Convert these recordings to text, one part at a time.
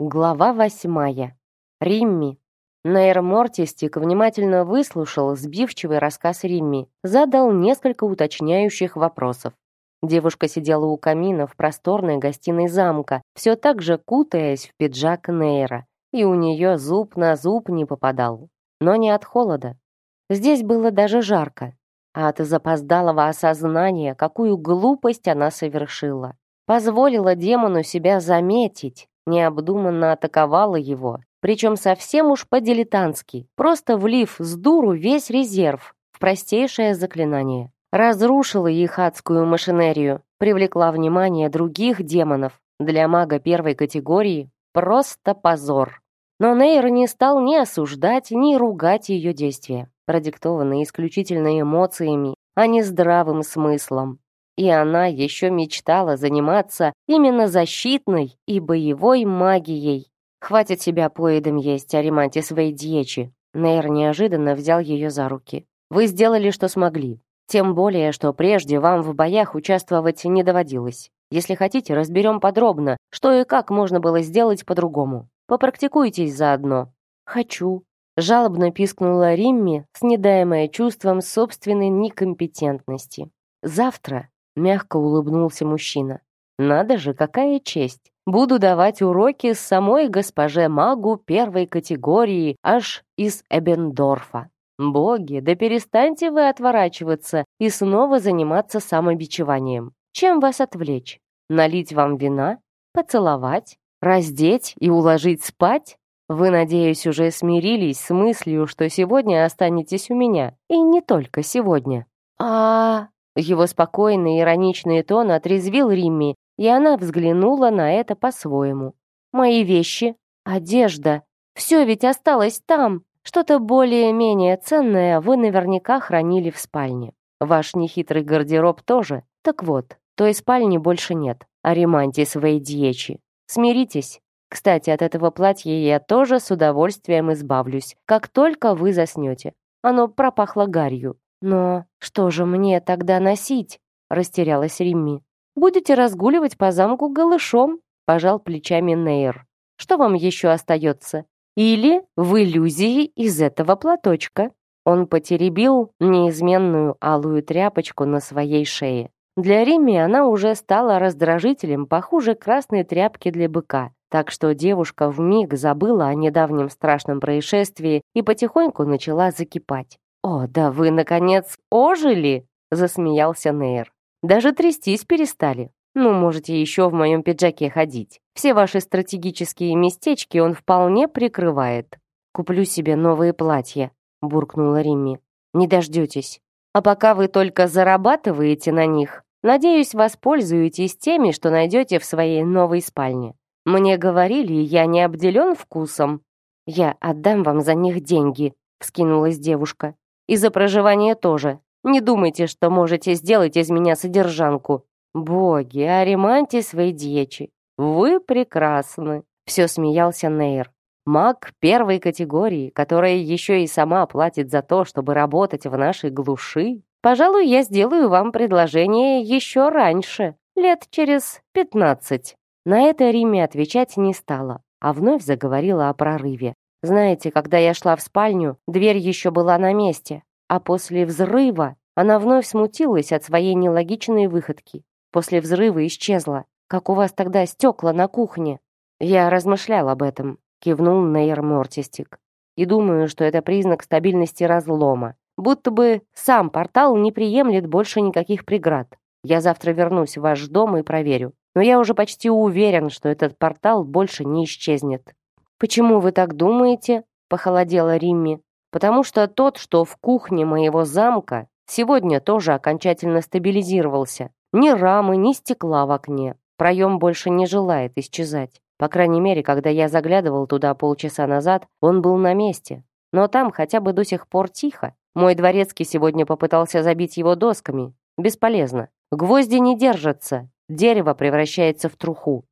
Глава восьмая. Римми. Нейр Мортистик внимательно выслушал сбивчивый рассказ Римми, задал несколько уточняющих вопросов. Девушка сидела у камина в просторной гостиной замка, все так же кутаясь в пиджак Нейра, и у нее зуб на зуб не попадал. Но не от холода. Здесь было даже жарко, а от запоздалого осознания, какую глупость она совершила. Позволила демону себя заметить, необдуманно атаковала его, причем совсем уж по-дилетантски, просто влив с дуру весь резерв в простейшее заклинание. Разрушила их адскую машинерию, привлекла внимание других демонов. Для мага первой категории просто позор. Но Нейр не стал ни осуждать, ни ругать ее действия, продиктованные исключительно эмоциями, а не здравым смыслом и она еще мечтала заниматься именно защитной и боевой магией. Хватит себя поедом есть, Аримантис Вейдьечи. Нейр неожиданно взял ее за руки. Вы сделали, что смогли. Тем более, что прежде вам в боях участвовать не доводилось. Если хотите, разберем подробно, что и как можно было сделать по-другому. Попрактикуйтесь заодно. Хочу. Жалобно пискнула Римми, снедаемая чувством собственной некомпетентности. Завтра Мягко улыбнулся мужчина. Надо же, какая честь. Буду давать уроки с самой госпоже магу первой категории аж из Эбендорфа. Боги, да перестаньте вы отворачиваться и снова заниматься самобичеванием. Чем вас отвлечь? Налить вам вина? Поцеловать? Раздеть и уложить спать? Вы, надеюсь, уже смирились с мыслью, что сегодня останетесь у меня. И не только сегодня. А, его спокойный ироничный тон отрезвил Римми, и она взглянула на это по-своему. «Мои вещи, одежда, все ведь осталось там. Что-то более-менее ценное вы наверняка хранили в спальне. Ваш нехитрый гардероб тоже. Так вот, той спальни больше нет. Аримантис Вейдьечи. Смиритесь. Кстати, от этого платья я тоже с удовольствием избавлюсь, как только вы заснете. Оно пропахло гарью. «Но что же мне тогда носить?» — растерялась Римми. «Будете разгуливать по замку голышом», — пожал плечами Нейр. «Что вам еще остается? Или в иллюзии из этого платочка?» Он потеребил неизменную алую тряпочку на своей шее. Для Римми она уже стала раздражителем похуже красной тряпки для быка, так что девушка вмиг забыла о недавнем страшном происшествии и потихоньку начала закипать. «О, да вы, наконец, ожили!» — засмеялся Нейр. «Даже трястись перестали. Ну, можете еще в моем пиджаке ходить. Все ваши стратегические местечки он вполне прикрывает. Куплю себе новые платья», — буркнула Римми. «Не дождетесь. А пока вы только зарабатываете на них, надеюсь, воспользуетесь теми, что найдете в своей новой спальне. Мне говорили, я не обделен вкусом». «Я отдам вам за них деньги», — вскинулась девушка. И за проживание тоже. Не думайте, что можете сделать из меня содержанку. Боги, аримантис вейдьечи. Вы прекрасны. Все смеялся Нейр. Маг первой категории, которая еще и сама платит за то, чтобы работать в нашей глуши. Пожалуй, я сделаю вам предложение еще раньше, лет через пятнадцать. На это Риме отвечать не стала, а вновь заговорила о прорыве. Знаете, когда я шла в спальню, дверь еще была на месте, а после взрыва она вновь смутилась от своей нелогичной выходки. После взрыва исчезла, как у вас тогда стекла на кухне. Я размышлял об этом, кивнул Нейр Мортистик. И думаю, что это признак стабильности разлома. Будто бы сам портал не приемлет больше никаких преград. Я завтра вернусь в ваш дом и проверю. Но я уже почти уверен, что этот портал больше не исчезнет. «Почему вы так думаете?» — похолодела Римми. «Потому что тот, что в кухне моего замка, сегодня тоже окончательно стабилизировался. Ни рамы, ни стекла в окне. Проем больше не желает исчезать. По крайней мере, когда я заглядывал туда полчаса назад, он был на месте. Но там хотя бы до сих пор тихо. Мой дворецкий сегодня попытался забить его досками. Бесполезно. Гвозди не держатся. Дерево превращается в труху.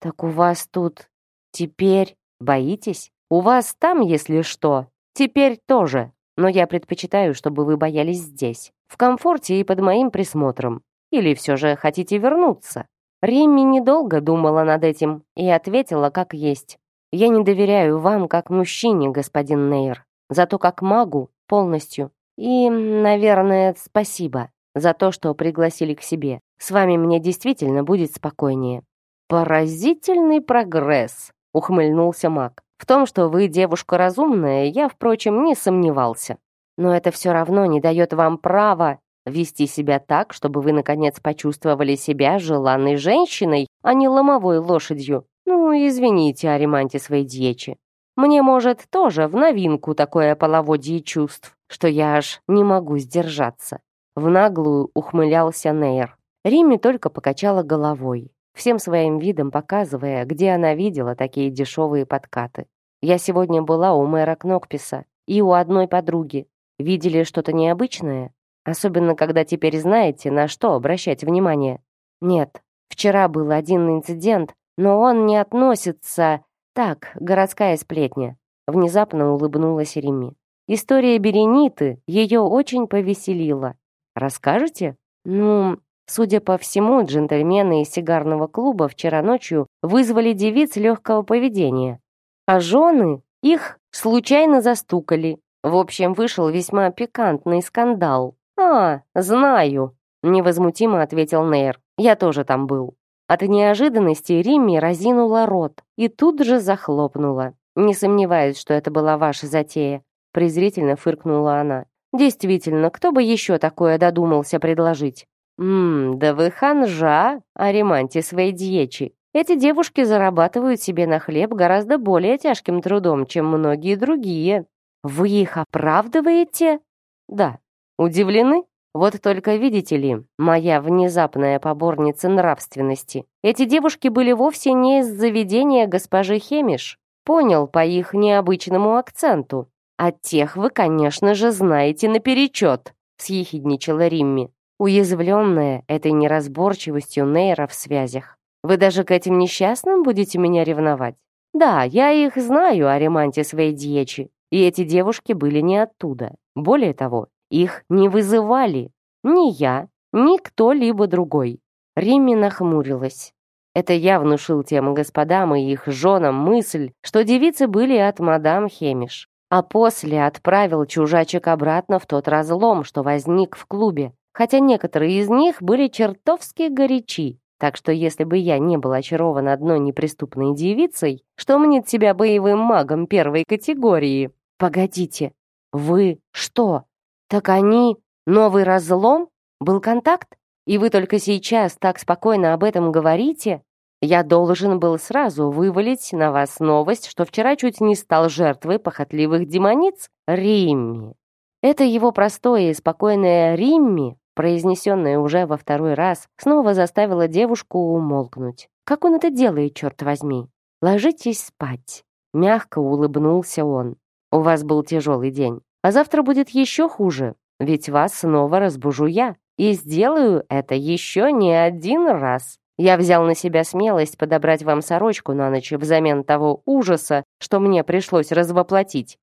«Так у вас тут теперь...» Боитесь? У вас там, если что, теперь тоже. Но я предпочитаю, чтобы вы боялись здесь, в комфорте и под моим присмотром. Или все же хотите вернуться?» Римми недолго думала над этим и ответила как есть. Я не доверяю вам как мужчине, господин Нейр, зато как магу полностью. И, наверное, спасибо за то, что пригласили к себе. С вами мне действительно будет спокойнее». «Поразительный прогресс», — ухмыльнулся маг. «В том, что вы девушка разумная, я, впрочем, не сомневался. Но это все равно не дает вам права вести себя так, чтобы вы, наконец, почувствовали себя желанной женщиной, а не ломовой лошадью. Ну, извините о ремонте своей дьечи. Мне, может, тоже в новинку такое половодье чувств, что я аж не могу сдержаться». В наглую ухмылялся Нейр. Римми только покачала головой всем своим видом показывая, где она видела такие дешевые подкаты. Я сегодня была у мэра Кнокписа и у одной подруги. Видели что-то необычное? Особенно, когда теперь знаете, на что обращать внимание. Нет, вчера был один инцидент, но он не относится... Так, городская сплетня. Внезапно улыбнулась Римми. История Берениты ее очень повеселила. Расскажете? Ну, Судя по всему, джентльмены из сигарного клуба вчера ночью вызвали девиц легкого поведения, а жены их случайно застукали. В общем, вышел весьма пикантный скандал. «А, знаю», — невозмутимо ответил Нейр. «Я тоже там был». От неожиданности Римми разинула рот и тут же захлопнула. «Не сомневаюсь, что это была ваша затея», — презрительно фыркнула она. «Действительно, кто бы еще такое додумался предложить? «Ммм, да вы ханжа, Ариманти своей дьечи. Эти девушки зарабатывают себе на хлеб гораздо более тяжким трудом, чем многие другие. Вы их оправдываете?» «Да». «Удивлены?» Вот только видите ли, моя внезапная поборница нравственности. Эти девушки были вовсе не из заведения госпожи Хемиш. Понял по их необычному акценту. А тех вы, конечно же, знаете наперечет, съехидничала Римми уязвленная этой неразборчивостью Нейра в связях. Вы даже к этим несчастным будете меня ревновать? Да, я их знаю о ремонте своей дьечи, и эти девушки были не оттуда. Более того, их не вызывали ни я, ни кто-либо другой. Римми нахмурилась. Это я внушил тем господам и их женам мысль, что девицы были от мадам Хемиш, а после отправил чужачек обратно в тот разлом, что возник в клубе, хотя некоторые из них были чертовски горячи. Так что если бы я не был очарован одной неприступной девицей, что мнит себя боевым магом первой категории? Погодите, вы что? Так они... Новый разлом? Был контакт? И вы только сейчас так спокойно об этом говорите? Я должен был сразу вывалить на вас новость, что вчера чуть не стал жертвой похотливых демониц Римми. Это его простое и спокойное Римми произнесенное уже во второй раз, снова заставило девушку умолкнуть. Как он это делает, черт возьми? Ложитесь спать. Мягко улыбнулся он. У вас был тяжелый день. А завтра будет еще хуже, ведь вас снова разбужу я. И сделаю это еще не один раз. Я взял на себя смелость подобрать вам сорочку на ночь взамен того ужаса, что мне пришлось развоплотить.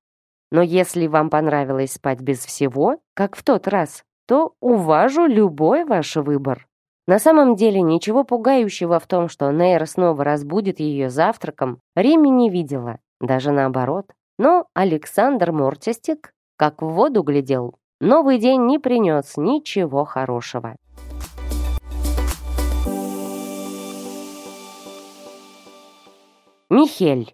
Но если вам понравилось спать без всего, как в тот раз, то уважу любой ваш выбор. На самом деле ничего пугающего в том, что Нейр снова разбудит ее завтраком, Римми не видела, даже наоборот. Но Александр Мортистик как в воду глядел. Новый день не принес ничего хорошего. Михель.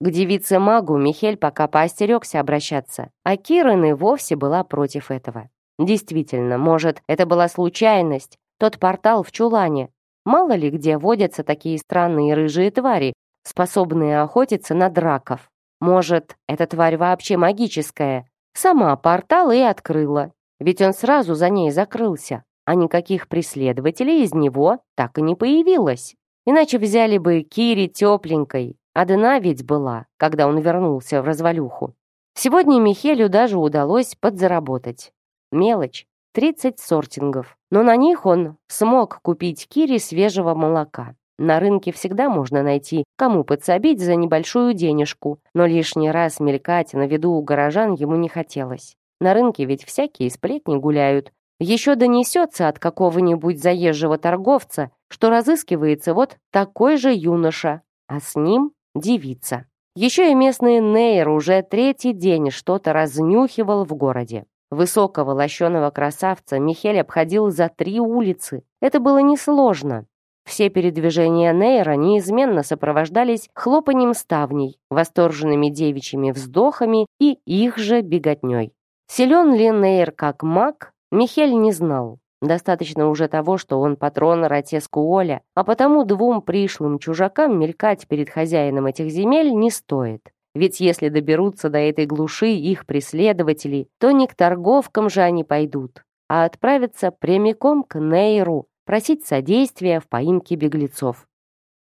К девице-магу Михель пока поостерегся обращаться, а Кирен и вовсе была против этого. Действительно, может, это была случайность, тот портал в чулане. Мало ли где водятся такие странные рыжие твари, способные охотиться на драков. Может, эта тварь вообще магическая. Сама портал и открыла. Ведь он сразу за ней закрылся, а никаких преследователей из него так и не появилось. Иначе взяли бы Кири тепленькой. Одна ведь была, когда он вернулся в развалюху. Сегодня Михелю даже удалось подзаработать. Мелочь. 30 сортингов. Но на них он смог купить Кире свежего молока. На рынке всегда можно найти, кому подсобить за небольшую денежку, но лишний раз мелькать на виду у горожан ему не хотелось. На рынке ведь всякие сплетни гуляют. Еще донесется от какого-нибудь заезжего торговца, что разыскивается вот такой же юноша, а с ним девица. Еще и местный Нейр уже третий день что-то разнюхивал в городе. Высокого лощеного красавца Михель обходил за три улицы. Это было несложно. Все передвижения Нейра неизменно сопровождались хлопанием ставней, восторженными девичьими вздохами и их же беготней. Силен ли Нейр как маг, Михель не знал. Достаточно уже того, что он патрон Ратеску Оля, а потому двум пришлым чужакам мелькать перед хозяином этих земель не стоит. Ведь если доберутся до этой глуши их преследователи, то не к торговкам же они пойдут, а отправятся прямиком к Нейру, просить содействия в поимке беглецов.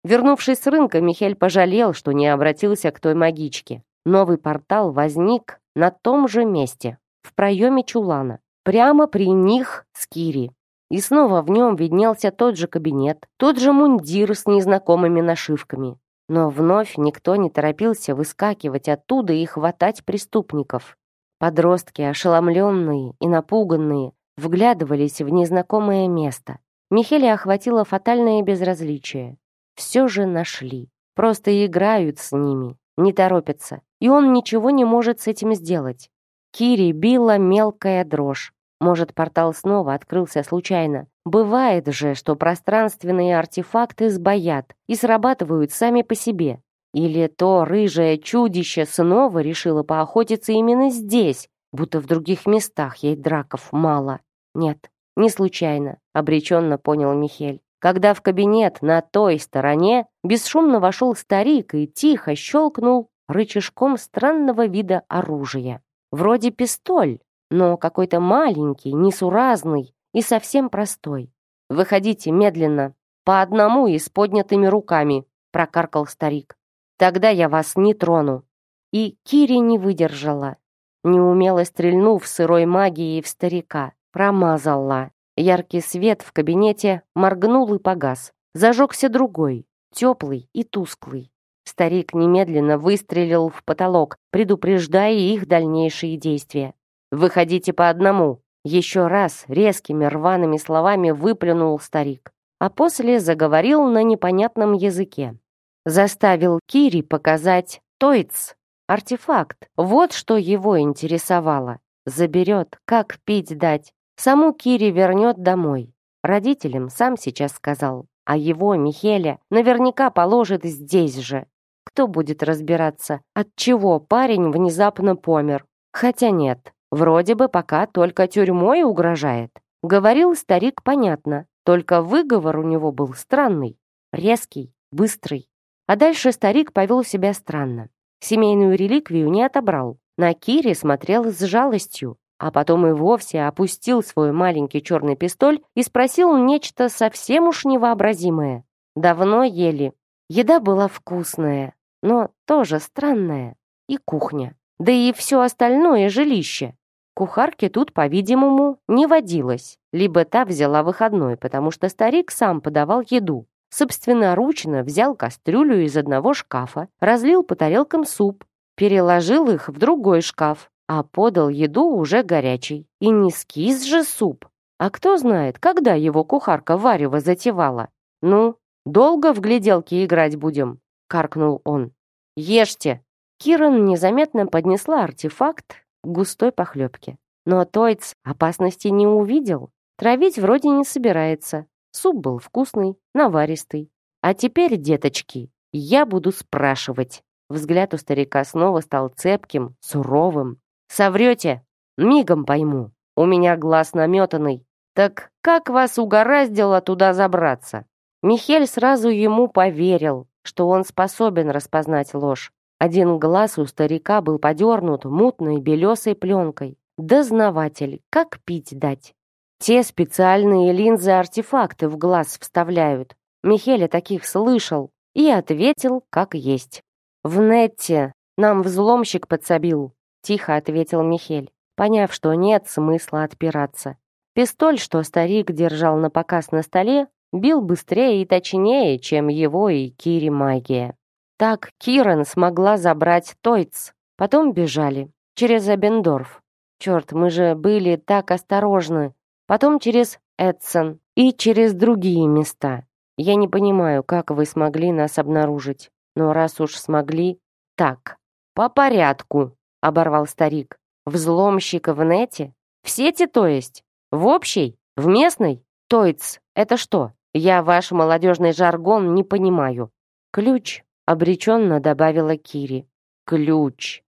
Вернувшись с рынка, Михель пожалел, что не обратился к той магичке. Новый портал возник на том же месте, в проеме чулана, прямо при них с Кири. И снова в нем виднелся тот же кабинет, тот же мундир с незнакомыми нашивками. Но вновь никто не торопился выскакивать оттуда и хватать преступников. Подростки, ошеломленные и напуганные, вглядывались в незнакомое место. Михеля охватило фатальное безразличие. Все же нашли. Просто играют с ними, не торопятся. И он ничего не может с этим сделать. Кири била мелкая дрожь. Может, портал снова открылся случайно. Бывает же, что пространственные артефакты сбоят и срабатывают сами по себе. Или то рыжее чудище снова решило поохотиться именно здесь, будто в других местах ей драков мало. Нет, не случайно, обреченно понял Михель. Когда в кабинет на той стороне бесшумно вошел старик и тихо щелкнул рычажком странного вида оружия. Вроде пистоль, но какой-то маленький, несуразный и совсем простой. «Выходите медленно, по одному и с поднятыми руками», прокаркал старик. «Тогда я вас не трону». И Кири не выдержала. Неумело стрельнув сырой магией в старика, промазала. Яркий свет в кабинете моргнул и погас. Зажегся другой, теплый и тусклый. Старик немедленно выстрелил в потолок, предупреждая их дальнейшие действия. «Выходите по одному!» Еще раз резкими рваными словами выплюнул старик, а после заговорил на непонятном языке. Заставил Кири показать Тойц, артефакт. Вот что его интересовало. Заберет, как пить дать. Саму Кири вернет домой. Родителям сам сейчас сказал. А его, Михеля, наверняка положит здесь же. Кто будет разбираться, от чего парень внезапно помер? Хотя нет, Вроде бы пока только тюрьмой угрожает. Говорил старик понятно, только выговор у него был странный, резкий, быстрый. А дальше старик повел себя странно. Семейную реликвию не отобрал. На Кире смотрел с жалостью, а потом и вовсе опустил свой маленький черный пистоль и спросил нечто совсем уж невообразимое. Давно ели. Еда была вкусная, но тоже странная. И кухня. Да и все остальное жилище. Кухарки тут, по-видимому, не водилось. Либо та взяла выходной, потому что старик сам подавал еду. Собственноручно взял кастрюлю из одного шкафа, разлил по тарелкам суп, переложил их в другой шкаф, а подал еду уже горячей. И не скис же суп. А кто знает, когда его кухарка варево затевала. «Ну, долго в гляделки играть будем?» — каркнул он. «Ешьте!» Киран незаметно поднесла артефакт густой похлебки. Но Тойц опасности не увидел. Травить вроде не собирается. Суп был вкусный, наваристый. А теперь, деточки, я буду спрашивать. Взгляд у старика снова стал цепким, суровым. Соврете? Мигом пойму. У меня глаз наметанный. Так как вас угораздило туда забраться? Михель сразу ему поверил, что он способен распознать ложь. Один глаз у старика был подернут мутной белесой пленкой. Дознаватель, как пить дать? Те специальные линзы-артефакты в глаз вставляют. Михеля таких слышал и ответил, как есть. «В нетте нам взломщик подсобил», — тихо ответил Михель, поняв, что нет смысла отпираться. Пистоль, что старик держал на показ на столе, бил быстрее и точнее, чем его и Кири магия. Так Киран смогла забрать Тойц. Потом бежали. Через Эбендорф. Черт, мы же были так осторожны. Потом через Эдсон и через другие места. Я не понимаю, как вы смогли нас обнаружить. Но раз уж смогли, «Так, по порядку», — оборвал старик. «Взломщик в нете? В сети, то есть? В общей? В местной? Тойц, это что? Я ваш молодежный жаргон не понимаю». «Ключ», — обреченно добавила Кири. «Ключ».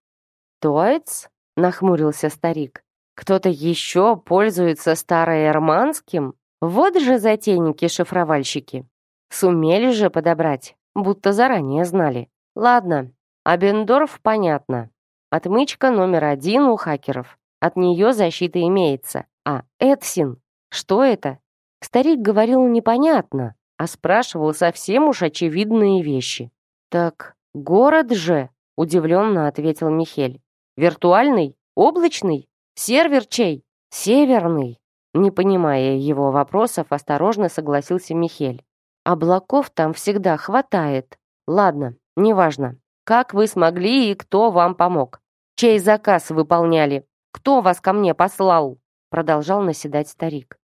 «Тойц?» — нахмурился старик. «Кто-то еще пользуется староэрманским? Вот же затейники-шифровальщики. Сумели же подобрать, будто заранее знали. Ладно, Абендорф понятно. Отмычка номер один у хакеров. От нее защита имеется. А Эдсин? Что это? Старик говорил непонятно, а спрашивал совсем уж очевидные вещи. «Так, город же», — удивленно ответил Михель. «Виртуальный? Облачный? Сервер чей? Северный?» Не понимая его вопросов, осторожно согласился Михель. «Облаков там всегда хватает. Ладно, неважно. Как вы смогли и кто вам помог? Чей заказ выполняли? Кто вас ко мне послал?» Продолжал наседать старик.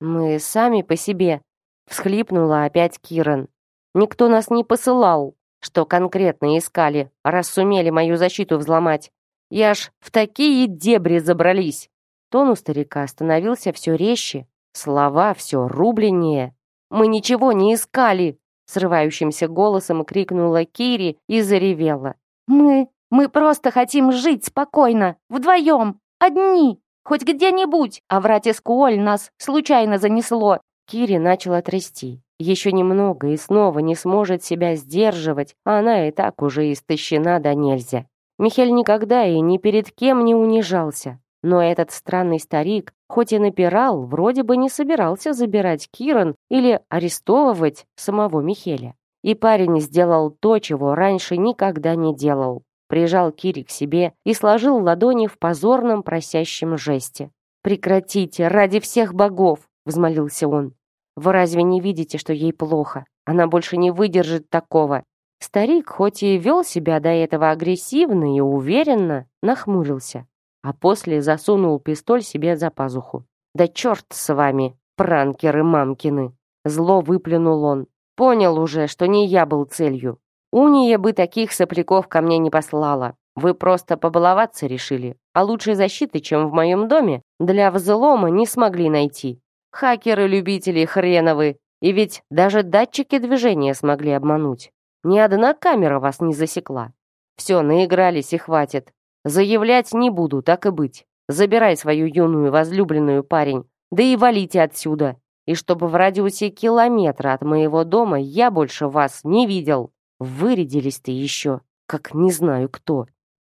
«Мы сами по себе», — всхлипнула опять Киран. «Никто нас не посылал. Что конкретно искали, раз сумели мою защиту взломать? Я ж в такие дебри забрались!» Тон у старика становился все резче, слова все рубленнее. «Мы ничего не искали!» Срывающимся голосом крикнула Кири и заревела. «Мы... мы просто хотим жить спокойно, вдвоем, одни, хоть где-нибудь, а в Ратискуоль нас случайно занесло!» Кири начала трясти. Еще немного и снова не сможет себя сдерживать, а она и так уже истощена до нельзя. Михель никогда и ни перед кем не унижался. Но этот странный старик, хоть и напирал, вроде бы не собирался забирать Киран или арестовывать самого Михеля. И парень сделал то, чего раньше никогда не делал. Прижал Кири к себе и сложил ладони в позорном просящем жесте. «Прекратите, ради всех богов!» — взмолился он. «Вы разве не видите, что ей плохо? Она больше не выдержит такого. Старик, хоть и вел себя до этого агрессивно и уверенно, нахмурился, а после засунул пистоль себе за пазуху. «Да черт с вами, пранкеры мамкины!» Зло выплюнул он. «Понял уже, что не я был целью. Уния бы таких сопляков ко мне не послала. Вы просто побаловаться решили, а лучшей защиты, чем в моем доме, для взлома не смогли найти. Хакеры-любители хреновы, и ведь даже датчики движения смогли обмануть. Ни одна камера вас не засекла. Все, наигрались и хватит. Заявлять не буду, так и быть. Забирай свою юную возлюбленную, парень, да и валите отсюда. И чтобы в радиусе километра от моего дома я больше вас не видел. Вырядились ты еще, как не знаю кто.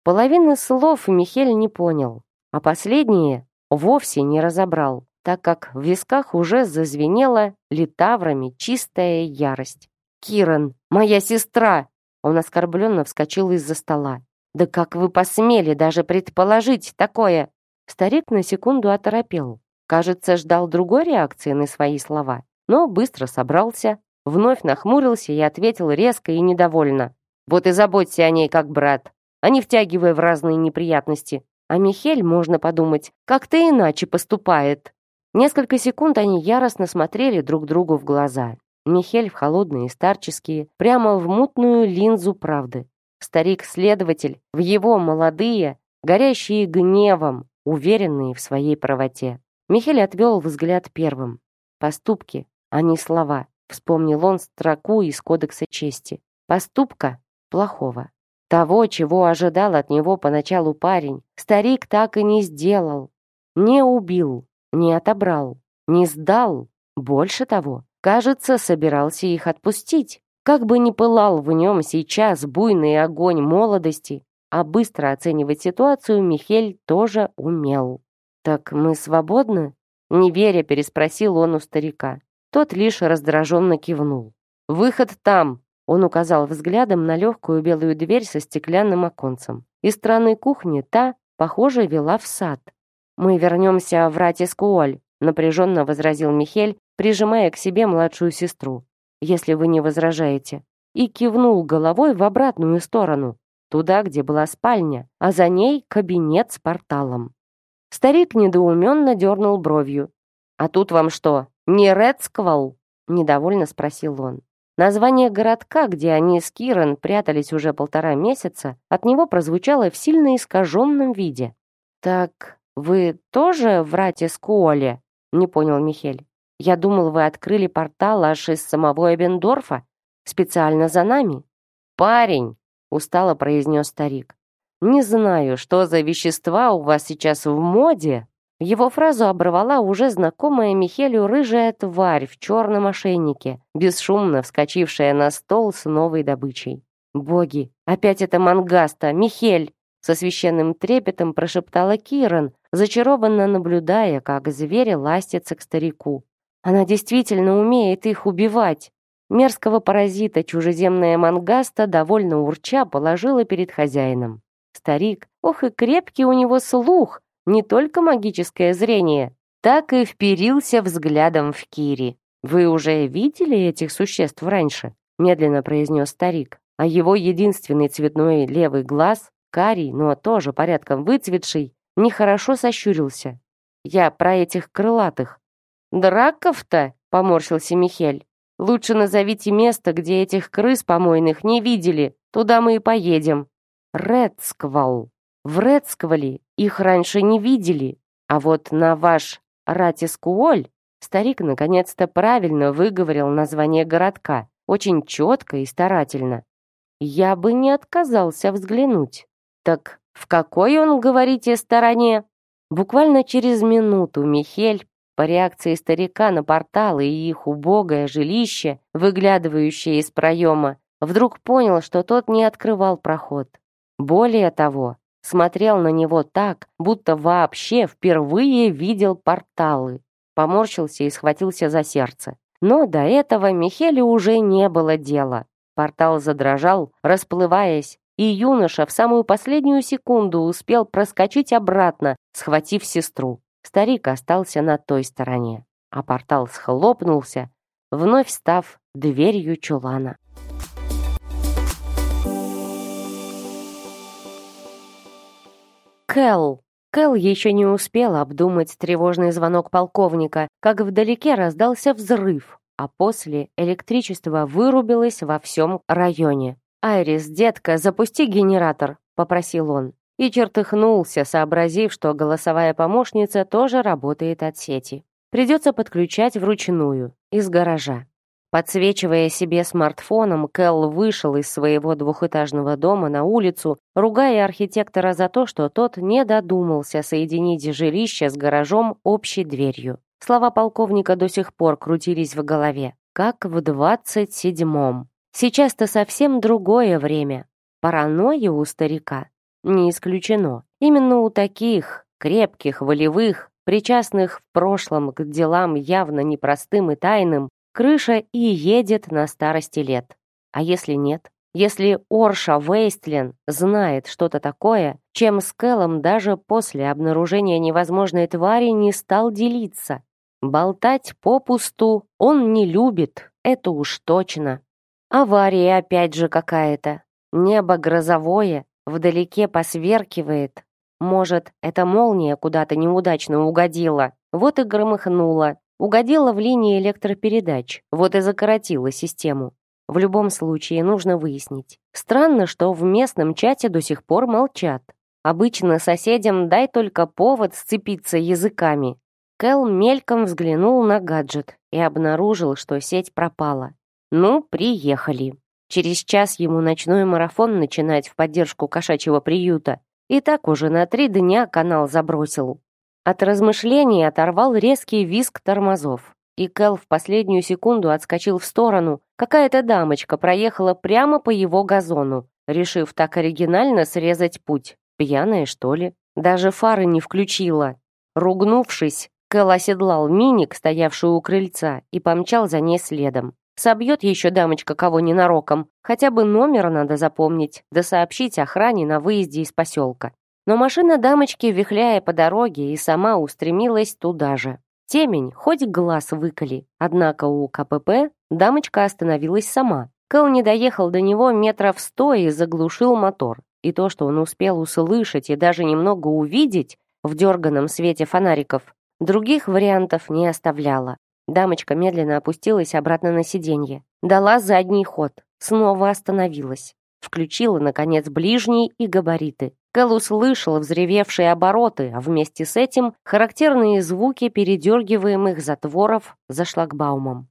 Половины слов Михель не понял, а последние вовсе не разобрал, так как в висках уже зазвенела литаврами чистая ярость. Киран, моя сестра!» Он оскорбленно вскочил из-за стола. «Да как вы посмели даже предположить такое?» Старик на секунду оторопел. Кажется, ждал другой реакции на свои слова, но быстро собрался, вновь нахмурился и ответил резко и недовольно. «Вот и заботься о ней как брат, а не втягивая в разные неприятности. А Михель, можно подумать, как-то иначе поступает». Несколько секунд они яростно смотрели друг другу в глаза. Михель в холодные старческие, прямо в мутную линзу правды. Старик-следователь в его молодые, горящие гневом, уверенные в своей правоте. Михель отвел взгляд первым. Поступки, а не слова. Вспомнил он строку из Кодекса чести. Поступка плохого. Того, чего ожидал от него поначалу парень, старик так и не сделал. Не убил, не отобрал, не сдал. Больше того, Кажется, собирался их отпустить. Как бы ни пылал в нем сейчас буйный огонь молодости, а быстро оценивать ситуацию Михель тоже умел. «Так мы свободны?» Не веря, переспросил он у старика. Тот лишь раздраженно кивнул. «Выход там!» Он указал взглядом на легкую белую дверь со стеклянным оконцем. Из стороны кухни та, похоже, вела в сад. «Мы вернемся в Ратискуоль», напряженно возразил Михель, прижимая к себе младшую сестру. «Если вы не возражаете». И кивнул головой в обратную сторону, туда, где была спальня, а за ней кабинет с порталом. Старик недоуменно дернул бровью. «А тут вам что, не Редсквал?» — недовольно спросил он. Название городка, где они с Киран прятались уже полтора месяца, от него прозвучало в сильно искаженном виде. «Так вы тоже в Ратискуоле?» — не понял Михель. «Я думал, вы открыли портал аж из самого Эбендорфа, специально за нами». «Парень!» — устало произнес старик. «Не знаю, что за вещества у вас сейчас в моде, его фразу оборвала уже знакомая Михелю рыжая тварь в черном ошейнике, бесшумно вскочившая на стол с новой добычей. «Боги, опять это мангаста, Михель!» Со священным трепетом прошептала Киран, зачарованно наблюдая, как зверь ластится к старику. «Она действительно умеет их убивать!» Мерзкого паразита чужеземная мангаста довольно урча положила перед хозяином. Старик, ох и крепкий у него слух, не только магическое зрение, так и вперился взглядом в Кири. «Вы уже видели этих существ раньше?» медленно произнес старик, а его единственный цветной левый глаз, карий, но тоже порядком выцветший, нехорошо сощурился. «Я про этих крылатых». «Драков-то?» — поморщился Михель. «Лучше назовите место, где этих крыс помойных не видели. Туда мы и поедем». «Редсквал», в Рецквале их раньше не видели, а вот на ваш Ратискуоль старик наконец-то правильно выговорил название городка, очень четко и старательно. Я бы не отказался взглянуть. Так в какой он, говорите, стороне? Буквально через минуту Михель по реакции старика на порталы и их убогое жилище, выглядывающее из проема, вдруг понял, что тот не открывал проход. Более того, смотрел на него так, будто вообще впервые видел порталы. Поморщился и схватился за сердце. Но до этого Михелю уже не было дела. Портал задрожал, расплываясь, и юноша в самую последнюю секунду успел проскочить обратно, схватив сестру. Старик остался на той стороне, а портал схлопнулся, вновь став дверью чулана. Кэл. Кэл еще не успел обдумать тревожный звонок полковника, как вдалеке раздался взрыв, а после электричество вырубилось во всем районе. «Айрис, детка, запусти генератор», — попросил он. И чертыхнулся, сообразив, что голосовая помощница тоже работает от сети. Придется подключать вручную, из гаража. Подсвечивая себе смартфоном, Кэл вышел из своего двухэтажного дома на улицу, ругая архитектора за то, что тот не додумался соединить жилище с гаражом общей дверью. Слова полковника до сих пор крутились в голове, как в двадцать седьмом. Сейчас-то совсем другое время. Паранойя у старика? Не исключено. Именно у таких, крепких, волевых, причастных в прошлом к делам явно непростым и тайным, крыша и едет на старости лет. А если нет? Если Орша Вейстлин знает что-то такое, чем с даже после обнаружения невозможной твари не стал делиться. Болтать попусту он не любит, это уж точно. Авария опять же какая-то. Небо грозовое, вдалеке посверкивает. Может, эта молния куда-то неудачно угодила, вот и громыхнула, Угодила в линии электропередач, вот и закоротила систему. В любом случае нужно выяснить. Странно, что в местном чате до сих пор молчат. Обычно соседям дай только повод сцепиться языками. Кэл мельком взглянул на гаджет и обнаружил, что сеть пропала. Ну, приехали. Через час ему ночной марафон начинать в поддержку кошачьего приюта. И так уже на три дня канал забросил. От размышлений оторвал резкий визг тормозов. И Кэл в последнюю секунду отскочил в сторону. Какая-то дамочка проехала прямо по его газону, решив так оригинально срезать путь. Пьяная, что ли? Даже фары не включила. Ругнувшись, Кэл оседлал миник, стоявший у крыльца, и помчал за ней следом. Собьет еще дамочка кого ненароком. Хотя бы номер надо запомнить, да сообщить охране на выезде из поселка. Но машина дамочки, вихляя по дороге, и сама устремилась туда же. Темень, хоть глаз выколи, однако у КПП дамочка остановилась сама. Кэл не доехал до него метров сто и заглушил мотор. И то, что он успел услышать и даже немного увидеть в дерганом свете фонариков, других вариантов не оставляло. Дамочка медленно опустилась обратно на сиденье. Дала задний ход, снова остановилась. Включила, наконец, ближний и габариты. Кэл услышал взревевшие обороты, а вместе с этим характерные звуки передергиваемых затворов за шлагбаумом.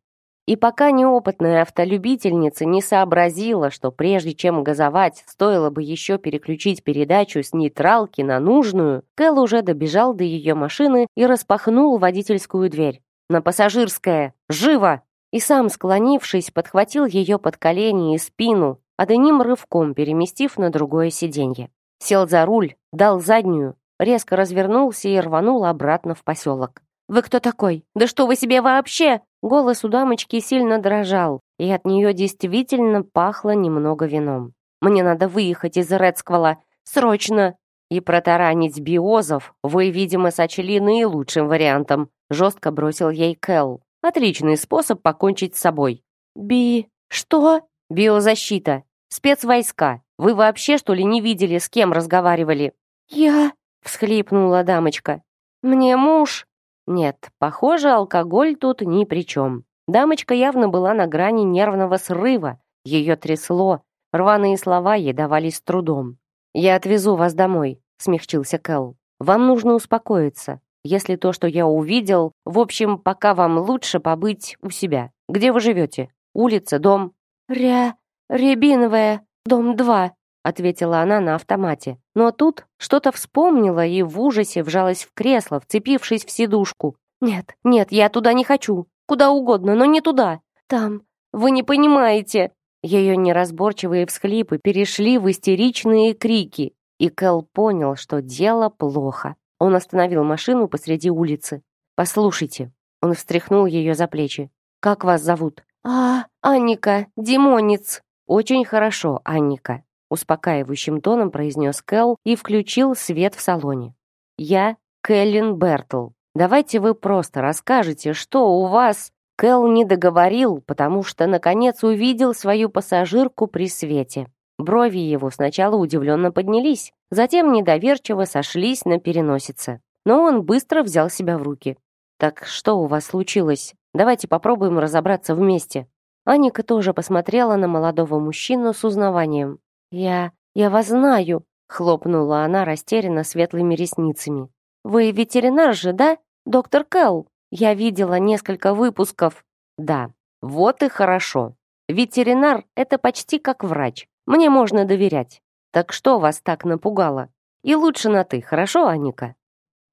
И пока неопытная автолюбительница не сообразила, что прежде чем газовать, стоило бы еще переключить передачу с нейтралки на нужную, Кэл уже добежал до ее машины и распахнул водительскую дверь. «На пассажирское! Живо!» И сам, склонившись, подхватил ее под колени и спину, одним рывком переместив на другое сиденье. Сел за руль, дал заднюю, резко развернулся и рванул обратно в поселок. «Вы кто такой? Да что вы себе вообще?» Голос у дамочки сильно дрожал, и от нее действительно пахло немного вином. «Мне надо выехать из Редсквала. Срочно!» «И протаранить биозов вы, видимо, сочли наилучшим вариантом», жестко бросил ей Кэл. «Отличный способ покончить с собой». «Би... что?» «Биозащита. Спецвойска. Вы вообще, что ли, не видели, с кем разговаривали?» «Я...» — всхлипнула дамочка. «Мне муж...» Нет, похоже, алкоголь тут ни при чем. Дамочка явно была на грани нервного срыва. Ее трясло. Рваные слова ей давались с трудом. «Я отвезу вас домой», — смягчился Кэл. «Вам нужно успокоиться. Если то, что я увидел... В общем, пока вам лучше побыть у себя. Где вы живете? Улица, дом?» «Ря... Рябиновая, дом 2», ответила она на автомате. Но тут что-то вспомнила и в ужасе вжалась в кресло, вцепившись в сидушку. «Нет, нет, я туда не хочу. Куда угодно, но не туда. Там, вы не понимаете». Ее неразборчивые всхлипы перешли в истеричные крики, и Кэл понял, что дело плохо. Он остановил машину посреди улицы. «Послушайте». Он встряхнул ее за плечи. «Как вас зовут?» «А, Анника, Димонец». «Очень хорошо, Анника успокаивающим тоном произнес Кэл и включил свет в салоне. «Я Кэллин Бертл. Давайте вы просто расскажете, что у вас...» Кэл не договорил, потому что, наконец, увидел свою пассажирку при свете. Брови его сначала удивленно поднялись, затем недоверчиво сошлись на переносице. Но он быстро взял себя в руки. «Так что у вас случилось? Давайте попробуем разобраться вместе». Аника тоже посмотрела на молодого мужчину с узнаванием. «Я... я вас знаю», — хлопнула она растерянно светлыми ресницами. «Вы ветеринар же, да? Доктор Кэлл? Я видела несколько выпусков». «Да, вот и хорошо. Ветеринар — это почти как врач. Мне можно доверять. Так что вас так напугало? И лучше на «ты», хорошо, Аника?»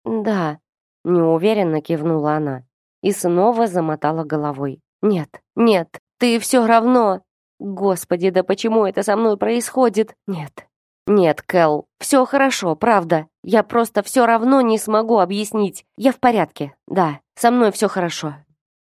«Да», — неуверенно кивнула она и снова замотала головой. «Нет, нет, ты все равно...» Господи, да почему это со мной происходит? Нет. Нет, Кэл, все хорошо, правда. Я просто все равно не смогу объяснить. Я в порядке. Да, со мной все хорошо.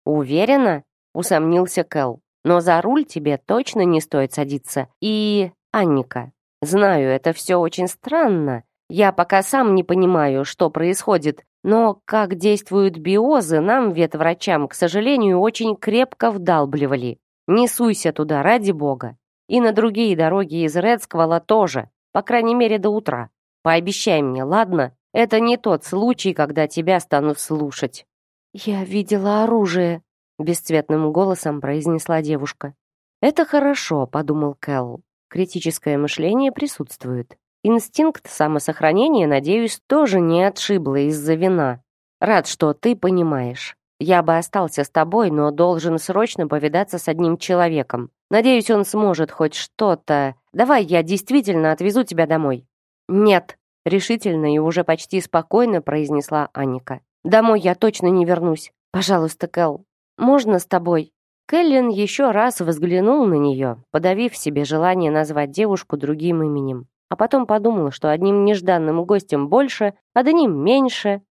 Уверена? Усомнился Кэл. Но за руль тебе точно не стоит садиться. И, Анника, знаю, это все очень странно. Я пока сам не понимаю, что происходит, но как действуют биозы, нам, ветврачам, к сожалению, очень крепко вдалбливали. Не суйся туда, ради бога. И на другие дороги из Редсквала тоже, по крайней мере до утра. Пообещай мне, ладно? Это не тот случай, когда тебя станут слушать». «Я видела оружие», — бесцветным голосом произнесла девушка. «Это хорошо», — подумал Кэл. «Критическое мышление присутствует. Инстинкт самосохранения, надеюсь, тоже не отшибло из-за вина. Рад, что ты понимаешь. Я бы остался с тобой, но должен срочно повидаться с одним человеком. Надеюсь, он сможет хоть что-то. Давай я действительно отвезу тебя домой». «Нет», — решительно и уже почти спокойно произнесла Анника. «Домой я точно не вернусь. Пожалуйста, Кэл, можно с тобой?» Кэллен еще раз взглянул на нее, подавив себе желание назвать девушку другим именем. А потом подумал, что одним нежданным гостем больше, одним меньше.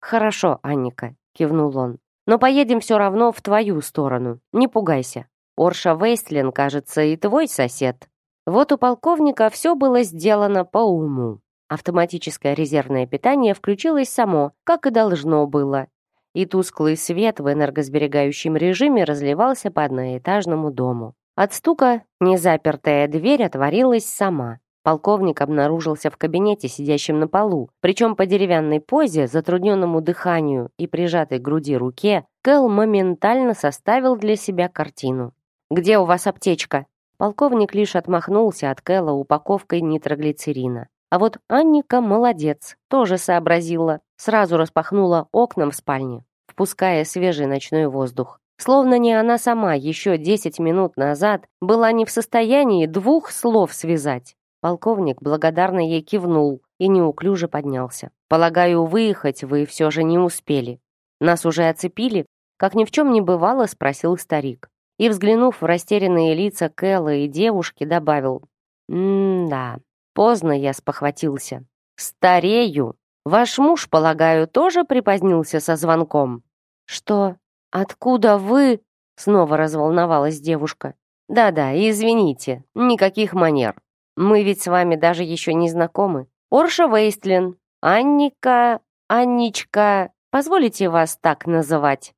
«Хорошо, Анника», — кивнул он. Но поедем все равно в твою сторону. Не пугайся. Орша Вейстлин, кажется, и твой сосед. Вот у полковника все было сделано по уму. Автоматическое резервное питание включилось само, как и должно было. И тусклый свет в энергосберегающем режиме разливался по одноэтажному дому. От стука незапертая дверь отворилась сама. Полковник обнаружился в кабинете, сидящем на полу, причем по деревянной позе, затрудненному дыханию и прижатой к груди руке, Кэл моментально составил для себя картину. где у вас аптечка?» Полковник лишь отмахнулся от Кэлла упаковкой нитроглицерина. А вот Анника молодец, тоже сообразила. Сразу распахнула окна в спальне, впуская свежий ночной воздух. Словно не она сама еще десять минут назад была не в состоянии двух слов связать. Полковник благодарно ей кивнул и неуклюже поднялся. «Полагаю, выехать вы все же не успели. Нас уже оцепили?» Как ни в чем не бывало, спросил старик. И, взглянув в растерянные лица Кэлла и девушки, добавил. «М-да, поздно я спохватился. Старею. Ваш муж, полагаю, тоже припозднился со звонком?» «Что? Откуда вы?» Снова разволновалась девушка. «Да-да, извините, никаких манер. Мы ведь с вами даже еще не знакомы. Орша Вейстлин, Анника, Анничка, позволите вас так называть?»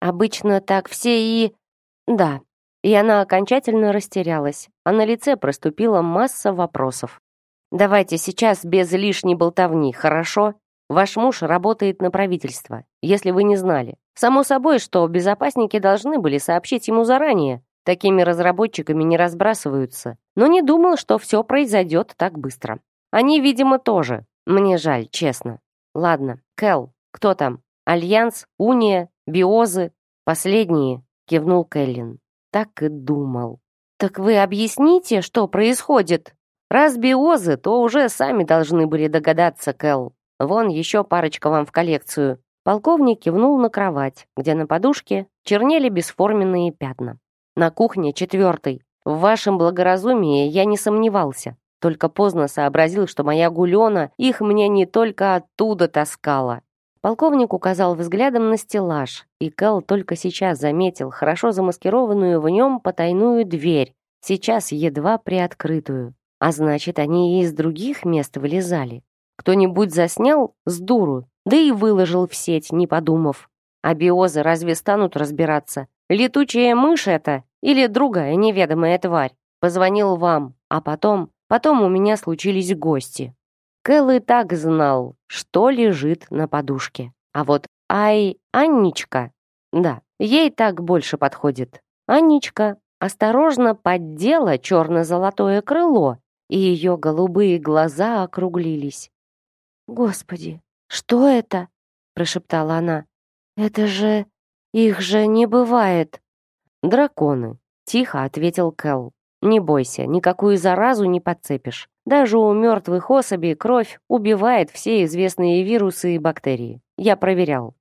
Обычно так все и... Да. И она окончательно растерялась, а на лице проступила масса вопросов. «Давайте сейчас без лишней болтовни, хорошо? Ваш муж работает на правительство, если вы не знали. Само собой, что безопасники должны были сообщить ему заранее. Такими разработчиками не разбрасываются. Но не думал, что все произойдет так быстро. Они, видимо, тоже. Мне жаль, честно. Ладно, Кэл, кто там? Альянс, Уния, Биозы? Последние, кивнул Кэллин. Так и думал. Так вы объясните, что происходит? Раз биозы, то уже сами должны были догадаться, Кэл. Вон еще парочка вам в коллекцию. Полковник кивнул на кровать, где на подушке чернели бесформенные пятна. На кухне четвертый. В вашем благоразумии я не сомневался. Только поздно сообразил, что моя гулена их мне не только оттуда таскала. Полковник указал взглядом на стеллаж, и Кэл только сейчас заметил хорошо замаскированную в нем потайную дверь, сейчас едва приоткрытую. А значит, они и из других мест вылезали. Кто-нибудь заснял с дуру, да и выложил в сеть, не подумав. А биозы разве станут разбираться? Летучая мышь это или другая неведомая тварь? Позвонил вам, а потом, потом у меня случились гости. Кэл и так знал, что лежит на подушке. А вот Ай, Анничка, да, ей так больше подходит. Анничка осторожно поддела черно-золотое крыло, и ее голубые глаза округлились. «Господи, что это?» — прошептала она. «Это же... их же не бывает!» «Драконы», — тихо ответил Кэл. «Не бойся, никакую заразу не подцепишь. Даже у мертвых особей кровь убивает все известные вирусы и бактерии. Я проверял.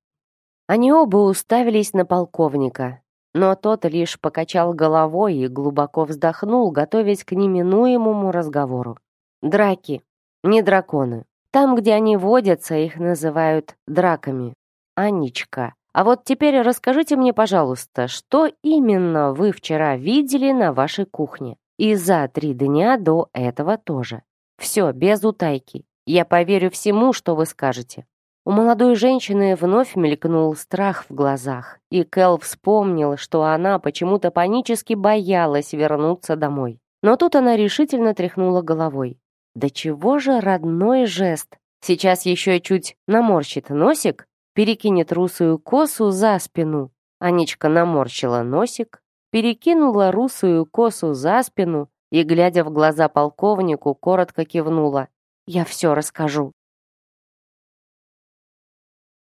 Они оба уставились на полковника, но тот лишь покачал головой и глубоко вздохнул, готовясь к неминуемому разговору. Драки, не драконы. Там, где они водятся, их называют драками. Анечка, а вот теперь расскажите мне, пожалуйста, что именно вы вчера видели на вашей кухне? И за три дня до этого тоже. Все, без утайки. Я поверю всему, что вы скажете». У молодой женщины вновь мелькнул страх в глазах, и Кэл вспомнил, что она почему-то панически боялась вернуться домой. Но тут она решительно тряхнула головой. «Да чего же родной жест? Сейчас еще чуть наморщит носик, перекинет русую косу за спину». Анечка наморщила носик, перекинула русую косу за спину и, глядя в глаза полковнику, коротко кивнула. «Я все расскажу».